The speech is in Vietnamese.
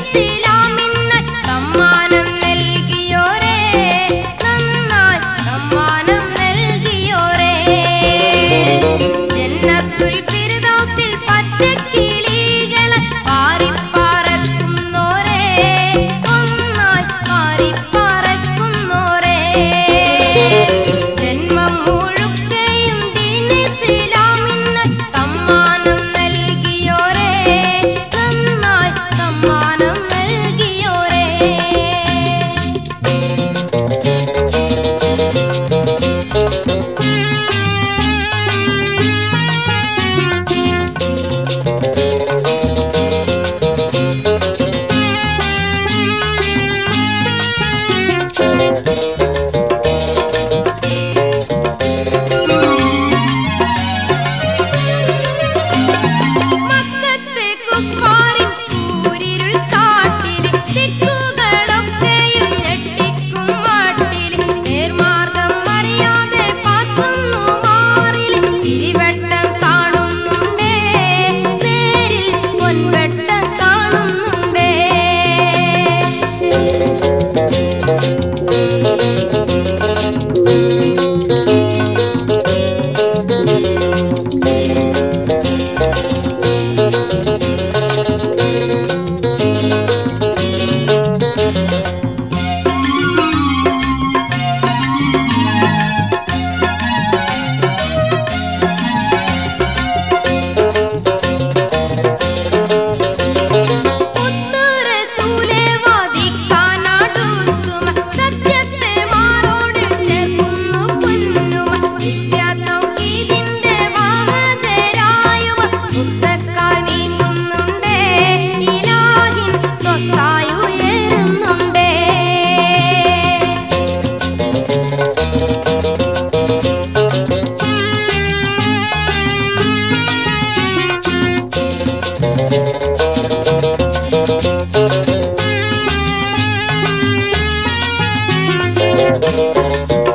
see podcast.